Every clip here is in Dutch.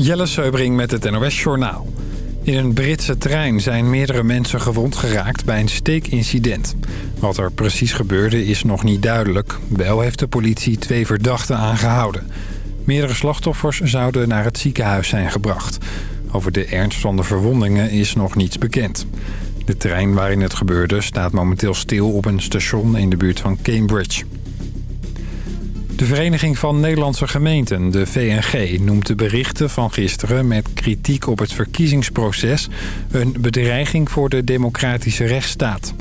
Jelle Seubring met het NOS Journaal. In een Britse trein zijn meerdere mensen gewond geraakt bij een steekincident. Wat er precies gebeurde is nog niet duidelijk. Wel heeft de politie twee verdachten aangehouden. Meerdere slachtoffers zouden naar het ziekenhuis zijn gebracht. Over de ernst van de verwondingen is nog niets bekend. De trein waarin het gebeurde staat momenteel stil op een station in de buurt van Cambridge. De Vereniging van Nederlandse Gemeenten, de VNG, noemt de berichten van gisteren met kritiek op het verkiezingsproces een bedreiging voor de democratische rechtsstaat.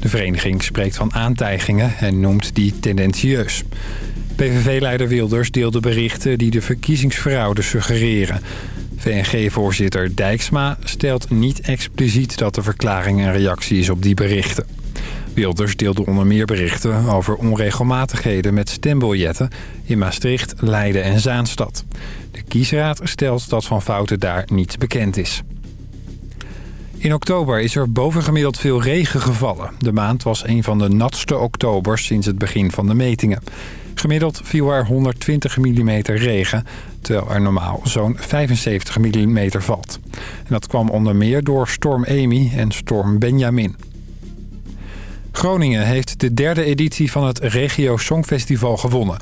De vereniging spreekt van aantijgingen en noemt die tendentieus. PVV-leider Wilders deelde berichten die de verkiezingsfraude suggereren. VNG-voorzitter Dijksma stelt niet expliciet dat de verklaring een reactie is op die berichten. Wilders deelde onder meer berichten over onregelmatigheden met stembiljetten in Maastricht, Leiden en Zaanstad. De kiesraad stelt dat van fouten daar niets bekend is. In oktober is er bovengemiddeld veel regen gevallen. De maand was een van de natste oktobers sinds het begin van de metingen. Gemiddeld viel er 120 mm regen, terwijl er normaal zo'n 75 mm valt. Dat kwam onder meer door storm Amy en storm Benjamin. Groningen heeft de derde editie van het Regio Songfestival gewonnen.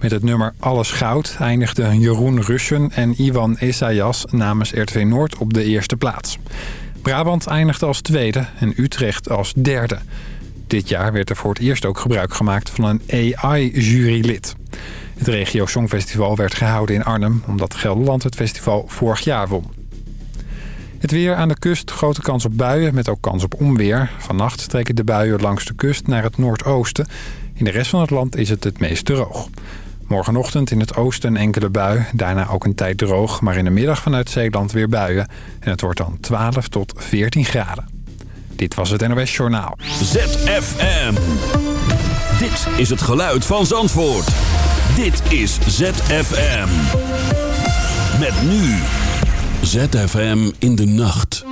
Met het nummer Alles Goud eindigden Jeroen Russen en Iwan Esayas namens RTV Noord op de eerste plaats. Brabant eindigde als tweede en Utrecht als derde. Dit jaar werd er voor het eerst ook gebruik gemaakt van een AI-jurylid. Het Regio Songfestival werd gehouden in Arnhem... omdat Gelderland het festival vorig jaar won. Het weer aan de kust, grote kans op buien met ook kans op onweer. Vannacht trekken de buien langs de kust naar het noordoosten. In de rest van het land is het het meest droog. Morgenochtend in het oosten een enkele bui, daarna ook een tijd droog... maar in de middag vanuit Zeeland weer buien. En het wordt dan 12 tot 14 graden. Dit was het NOS Journaal. ZFM. Dit is het geluid van Zandvoort. Dit is ZFM. Met nu... ZFM in de nacht.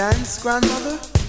dance, grandmother?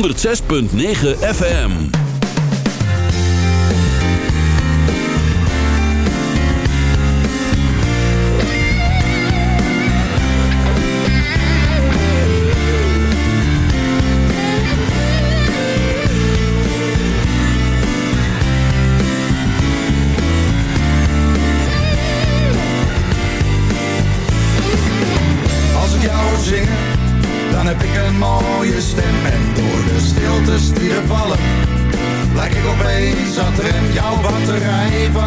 106.9 FM.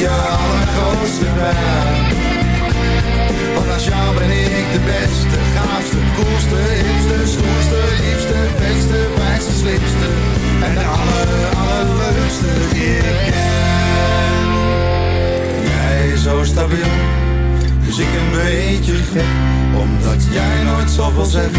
je allergrootste fan. Want naast jou ben ik de beste, gaafste, koelste, hipste, stoerste, liefste, beste, fijnste, slimste. En de aller, allerleukste die ik ken. Jij zo stabiel, dus ik een beetje gek. Omdat jij nooit zoveel zegt,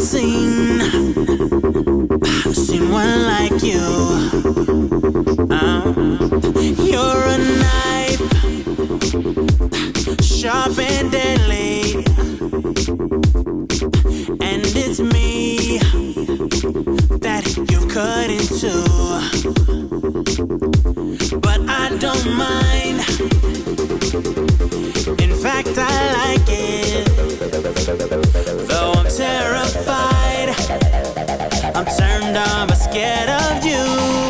seen seen one like you. Uh-huh. You're a knife, sharp and deadly, and it's me that you cut into. But I don't mind. In fact, I like it. and I'm scared of you.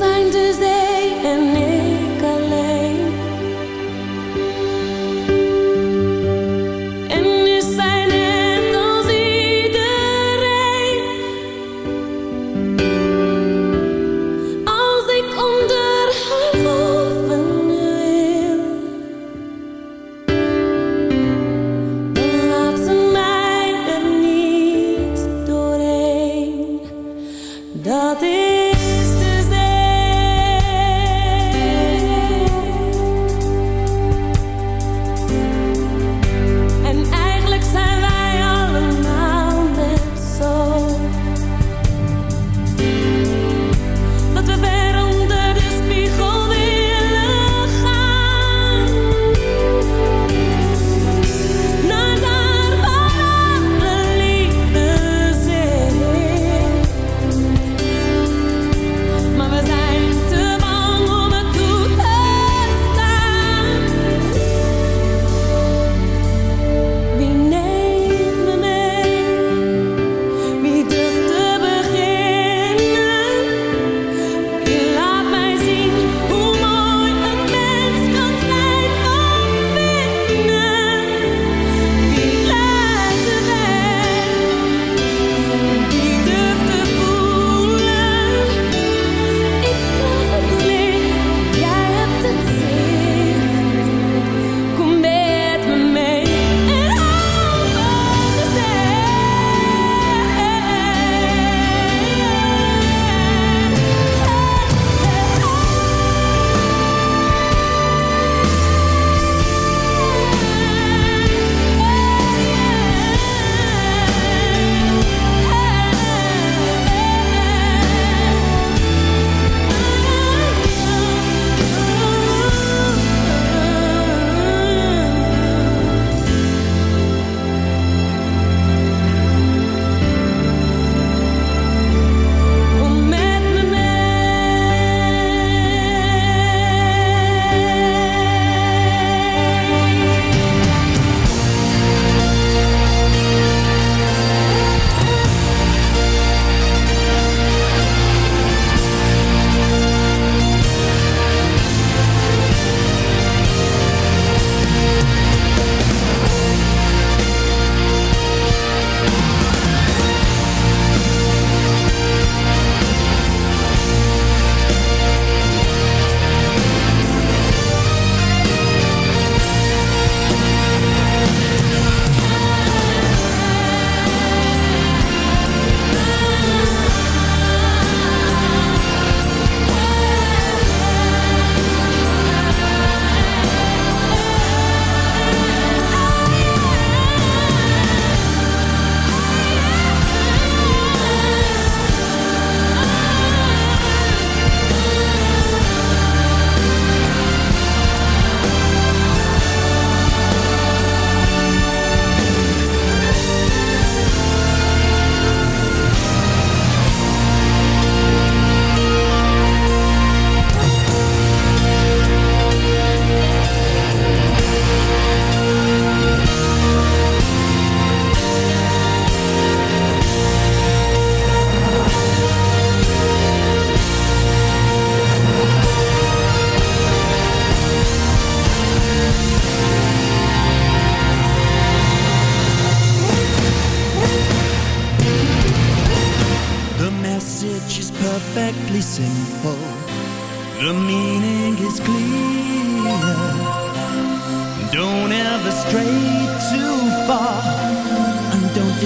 Zijn de zee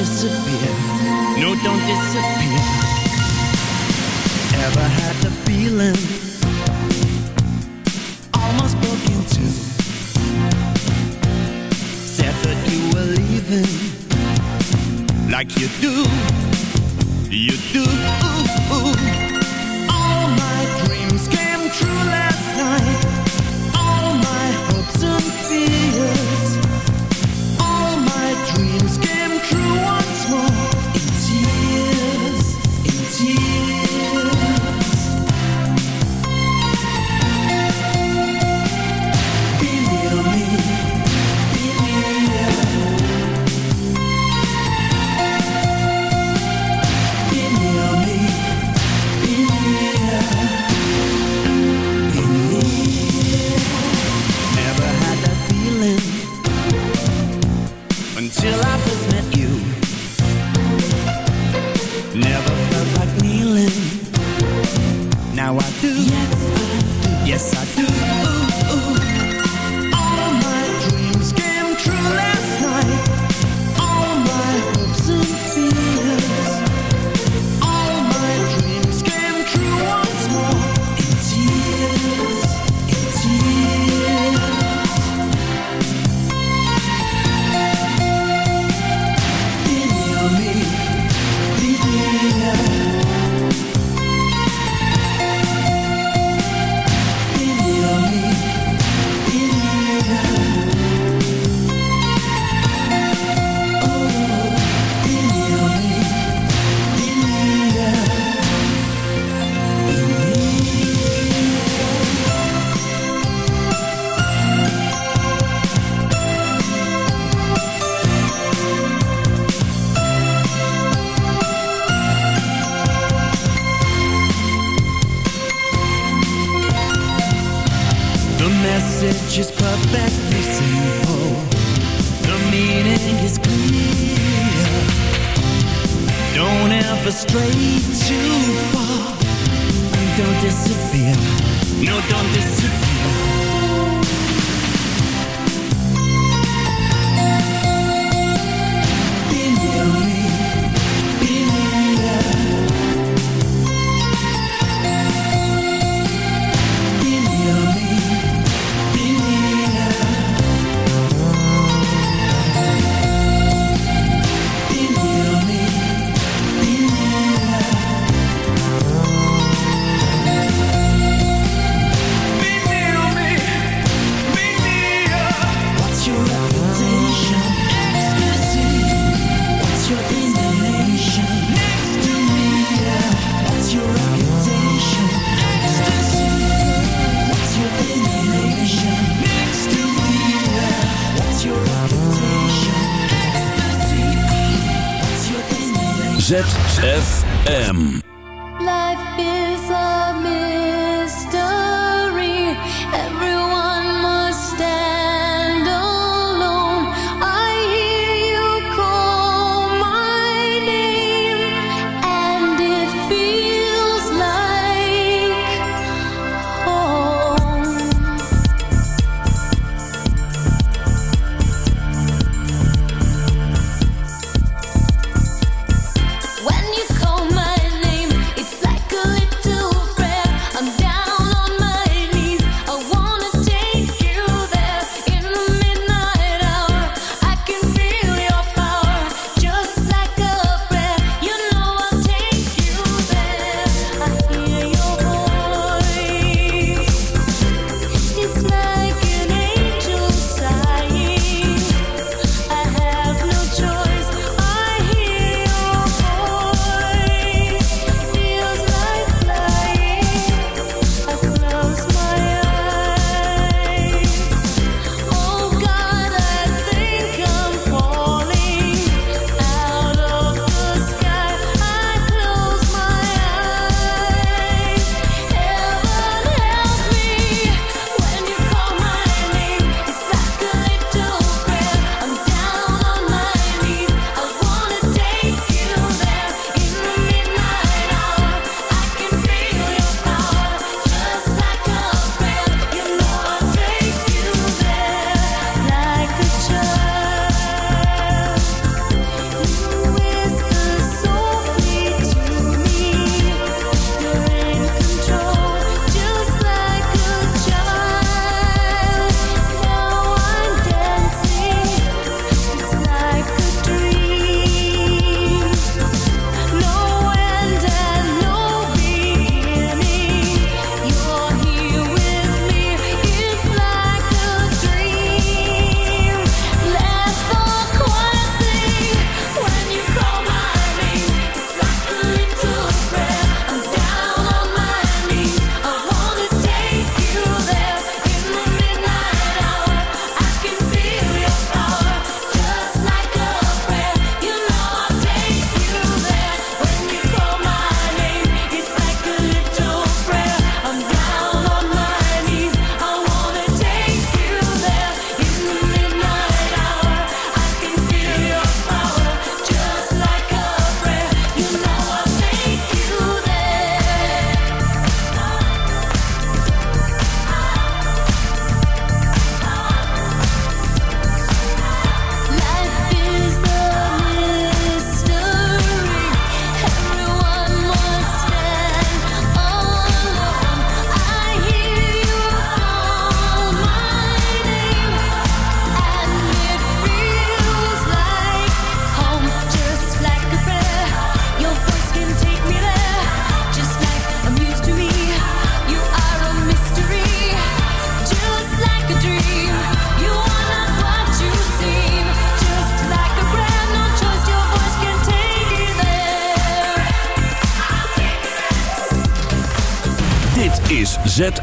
disappear.